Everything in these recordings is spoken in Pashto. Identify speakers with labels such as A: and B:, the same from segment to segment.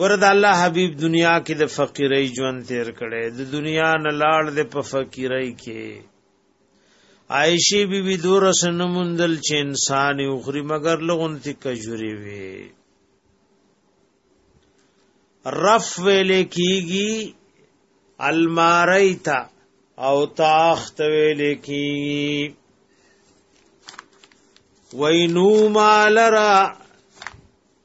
A: ورد الله حبیب دنیا کې د فقیرۍ ژوند تیر کړي د دنیا نه لاړ د په فقیرۍ کې عائشی بی بی دور سن مندل چې انسان یو خري مگر لغون تی کجوري وي رف ویل کیږي الماریتا او تاخت ویل کیږي وینو مالرا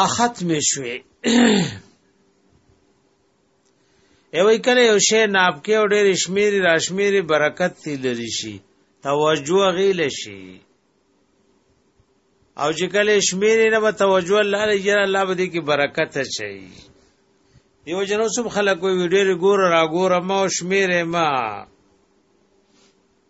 A: ا ختم شوي ایوې کله یو شی ناب کې او ډېر شمیري راشمیري برکت تی لري شي توجه غیل شي او چې کله شمیري نه توجه الله لري جره الله به دې کې برکت شي دیو جنو سب خلک وی ویډیو ګور را ګور ما شمیرې ما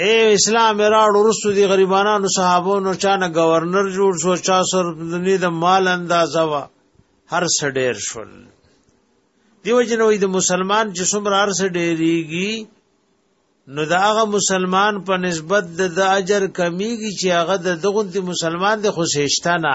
A: اے اسلام راړ ورسو دي غریبانو صحابو نو چانه گورنر جوړ شو چا سر دني د مال اندازه وا هر څه ډیر شول دیو جنوې د مسلمان چې څومره هر څه ډیریږي نو دا هغه مسلمان په نسبت د اجر کمیږي چې هغه د دغه مسلمان د خوششتنه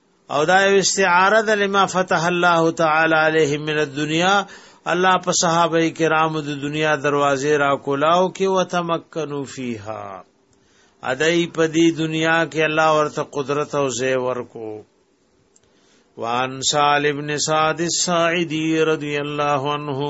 A: او دا یو استعاره ده لما فتح الله تعالی علیهم من الدنیا الله په صحابه کرام د دنیا دروازې را کولاو کې وتمکنو فیها ادای په دې دنیا کې الله ورته قدرت او زی ورکو وان سال ابن سعد الساعدی رضی الله عنه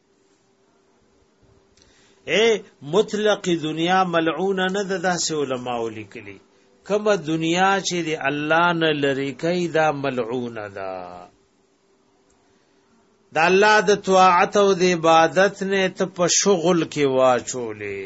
A: اے مطلق دنیا ملعونه نه د داسې علما ولیکلي کما دنیا چې دی الله نه لری کوي دا ملعونه ده د الله د طاعت او د عبادت نه ته په شغل کې واچولې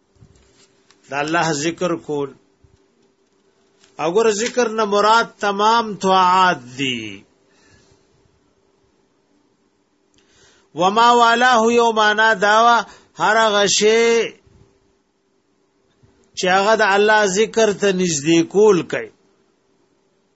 A: د الله ذکر کول اگر ذکر نه مراد تمام طاعات دي وما والاه یو معنا داوا هر غشي چې هغه د الله ذکر ته نږدې کول کوي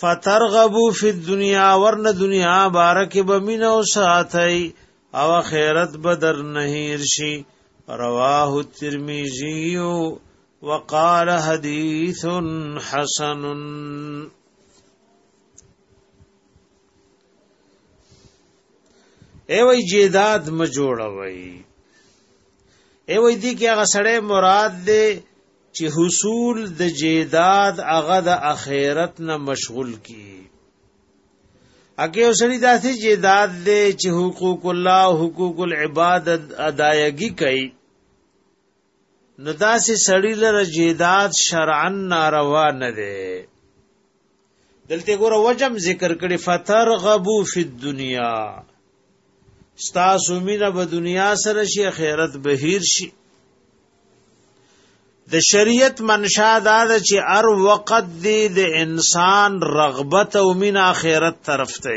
A: فترغبو فی الدنیا ورن دنیا بارک بمین او ساتي او خیرت بدر نهیر شي رواه الترمذی وقال حدیث حسن ای وای جیداد م جوړوي ای وای دي کې هغه سړی مراد دی چې حصول د جیداد هغه د اخرت نه مشغول کی اګه اوسړي داسې جیداد دې چې حقوق الله حقوق العباد ادایګي کوي نو داسې سړی لره جیداد شرعا ناروا نه دی دلته ګور وجم ذکر کړي فترغبو فی الدنیا ستاسو مینه به دنیا سره شي خیرت بهیر شي د شریعت منشا دا ده چې ار وقت دی د انسان رغبت او مینه خیرت طرف ته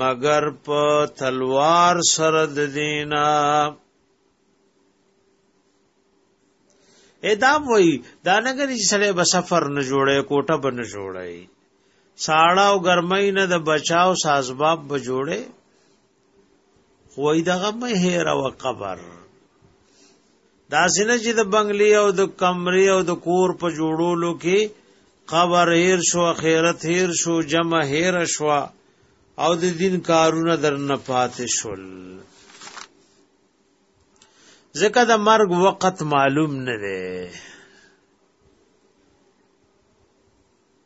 A: مگر په تلوار سره د دینا ادا وای دا نګر چې سړی به سفر نه جوړي کوټه به نه جوړي ساړه او ګرمۍ نه د بچاو سازباب به جوړي خوې دغه مه هیر او قبر دا سینه چې د بنگلې او د کمرې او د کور په جوړولو کې قبر هیر شو خیرت هیر شو جمع هیر شو او د دین کارونه در نه پاتې شول ځکه د مرګ وخت معلوم نه دی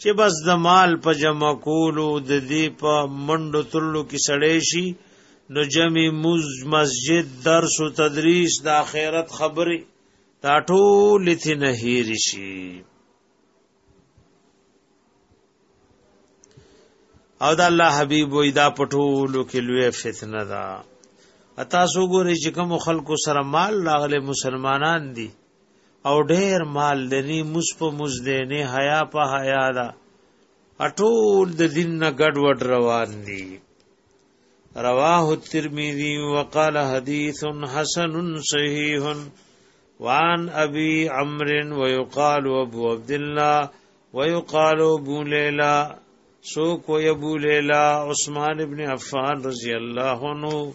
A: چې بس د مال په جمع کولو د دې په منډو تللو کې سړې شي نو جمع مز مسجد درس او تدریس د آخرت خبره دا ټول تی نه هیر شي او د الله حبیب وې دا پټولو کې لوی فتنه ده اتا سو ګوري چې کوم خلکو سره مال راغله مسلمانان دي او ډیر مال دی نه مس په مس دی نه حیا په حیا دا اټول د دین نه ګډ وډ روان دي رواه الترمذي وقال حديث حسن صحيح وعن ابي عمرو ويقال ابو عبد الله ويقال ابو ليلى سوق ويبو ليلى عثمان بن عفان رضي الله عنه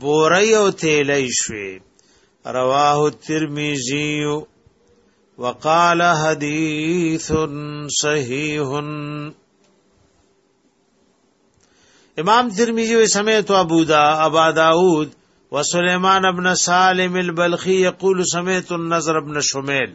A: بوری او تیلی شوی رواه الترمذی وقال حدیث صحیح امام ترمذی و سمعت ابو دا ابا داود و سليمان ابن سالم البلخي يقول سمعت النظر ابن شميل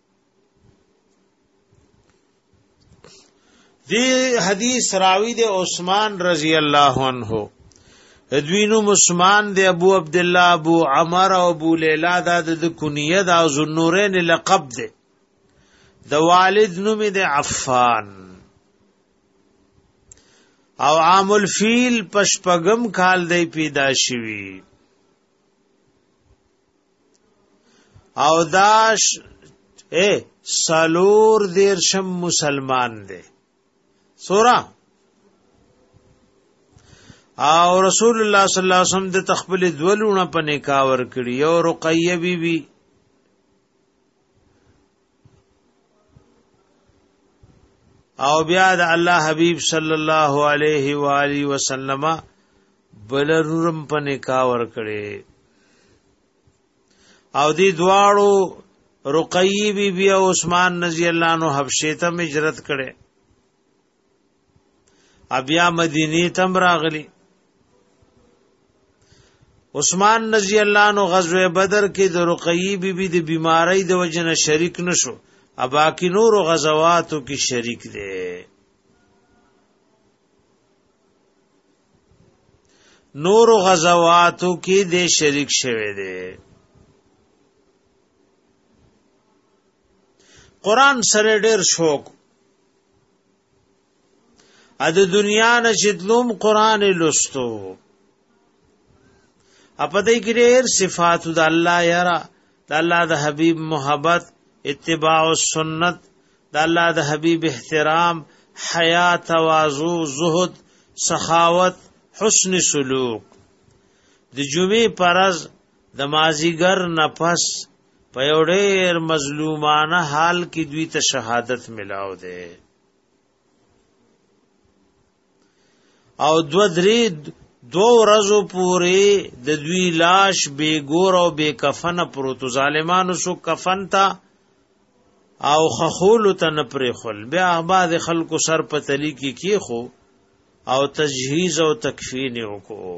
A: دی حدیث راوی دی عثمان رضی الله عنه دوینو مسلمان دی ابو عبد الله ابو عمر او ابو لیلا دا د کنیه دا زنورین لقب دی د والد نوم دی عفان او عام الفیل پشپغم کال دی پیدا شوی او داش اے سلور دیرشم مسلمان دی سورا او رسول الله صلی الله علیه وسلم د تخپل دولونه په نکاح ور کړی او رقیه بی بی او بیا د الله حبیب صلی الله علیه و آله وسلم بلرم په نکاح ور کړې او دی دواړو رقیه بی بی عثمان رضی الله عنه حبشه ته هجرت کړي بیا مدینه تم راغلی عثمان رضی الله عنه غزوه بدر کې د رقیه بی بی د بیماری د وجنه شریک نشو ابا کې نور غزواتو کې شریک دی نور غزواتو کې د شریک شوه دی قران سره ډیر شوق ا د دنیا نشدلوم قران لستو اپا دې کې ډېر صفات د الله یرا د الله د حبیب محبت اتباع السنت د الله د حبیب احترام حیا تواضع زهد سخاوت حسن سلوک د جمعې پرز د مازیګر نفس په یو ډیر مظلومانه حال کې دوی ته شهادت ملاو دی او دو درې دو ورځو پورې د دوی لاش بے ګور او بے کفن پروت ظالمانو سو کفن تا او خخول ته نه پرې خل بیا احباد خلکو سر په تلی کې کی خو او تجهیز او تکفین وکړو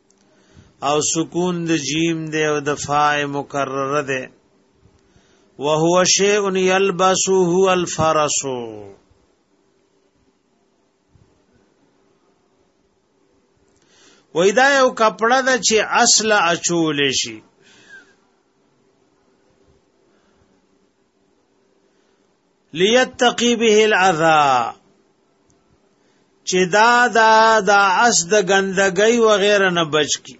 A: او سکون د جیم دی او د فاء مکرره ده وهو شیء یلبسه الفرس وای دا یو کپڑا ده چې اصل اچول شي لیتقی به العذا چې دا دا دا اس د ګندګۍ و غیره نه بچ کی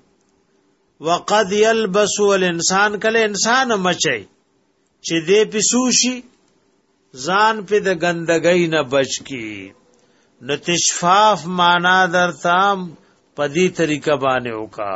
A: وقد يلبس الانسان کله انسان مچي چې دې پسوشي ځان په د ګندګۍ نه بچ کی نو تشفاف معنا درتام پدی طریقه باندې وکا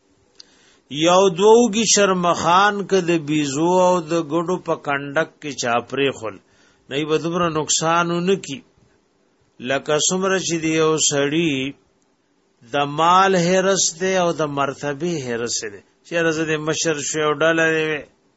A: یو دوږي شرمخان ک د بیزو او د ګډو په کندک کې چاپرې خل نه به دومره نقصان ونکي لکه څومره چې دی او سړی د مال هرس دی او د مرتبه هرس دی چې رزه د مشر شو ډاله دی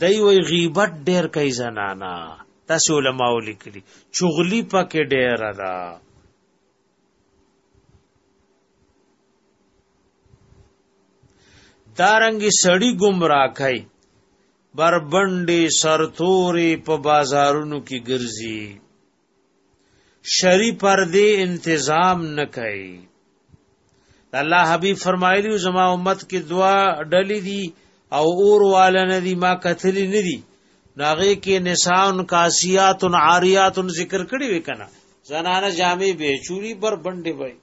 A: دی وی غیبت ډیر کوي زنانا تاسو علماء لیکلي چغلی پکې ډیر ده دارنګي سړی گمراه کوي بربندې سرتوري په بازارونو کې ګرځي شری پر دې انتظام نه کوي الله حبیب فرمایلی زما امت کې دوا ډلې دي او اور والن دي ما کتلی نه دي ناغه کې نسان کاسیات عاریات ذکر کړی وکنا زنانه جامې به چوری پر بندې وای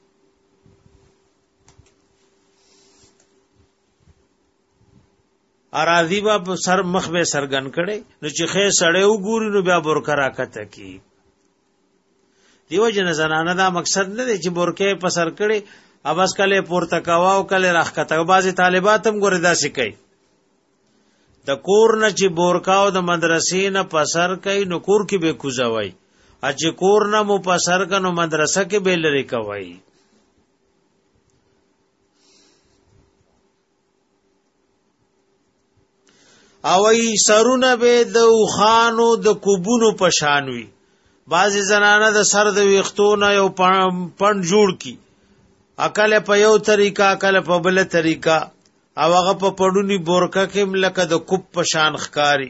A: اراضی با په سر مخ به سرګن کړي نو چې خې سړې وګوري نو بیا برکه راکته کی دیو جن زنانه دا مقصد نه دی چې برکه په سر کړي اوبس کله پورته کاوه او کله راخته بعضی طالبات هم ګوري دا سکی د کور نه چې بورکا او د مدرسې نه پسر کوي نو کور کې به کوزوي اچ کور نه مو پسر کنو مدرسه کې به لری کوي او ای سرونه به د وخانو د کوبونو پشانوي بعضی زنانه د سر د ویختونه یو پن جوړ کی عقل په یو طریقه عقل په بل طریقه او هغه په پړونی بورکه کې لکه د کوپ پشان خکاری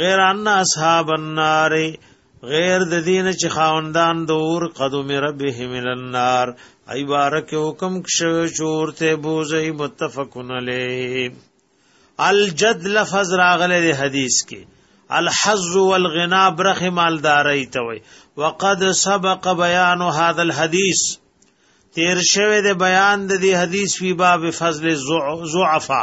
A: غیر ان اصحاب النار غیر د دین چې خاوندان د اور قدم ربهم النار ای بارک حکم شو چور ته بوزي متفقن علی الجد لفظ راغله د حدیث کې الحظ والغنا برخ مالداري ته وي وقد سبق بیان هذا الحديث تیر شوه د بیان د دې حدیث وی باب فضل زعفا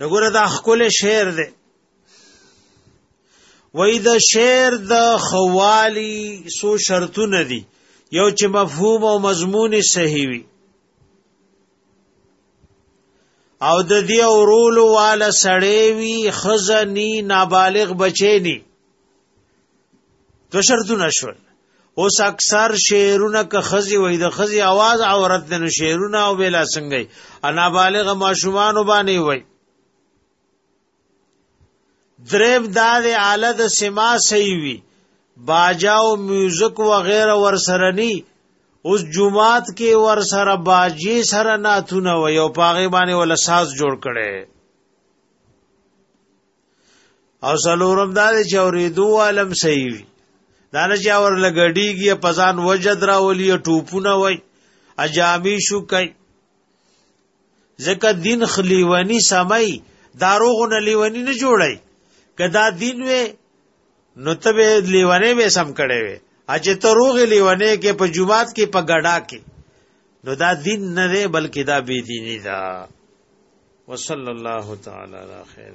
A: نګوره دا خپل شعر دی وای د شعر د خوالی سو شرطونه دي یو چې مفهوم او مضمون صحیح وي او د دې اورولو والا سړی وي خزنی نابالغ بچی ني دو شرطونه شول اوس اکثر شعرونه که خزي وای د خزي आवाज عورت نه شعرونه او بلا څنګه انا بالغ ماشومان باندې وای دریم دا د اعلی د سما صحیح وی باجا او میوزیک و غیره ور سره نی اوس جمعات کې ور سره باجی سره ناتونه و یو پاغه باندې ول ساز جوړ کړي او سلورم دا چې اوریدو عالم صحیح وي دا نه چې اور لګډیږي په ځان وجد راولي ټوپونه وای اجامی شو کوي ځکه دین خلیونی سمای داروغونه لیونی نه جوړای کدا دین وې نو ته به لیونه به سم کړي وې اچ ته روغ لیونه کې په جمعات کې په ګډا کې نو دا دین نه دی بلکې دا بی دینی دا وصلی الله تعالی علی خیر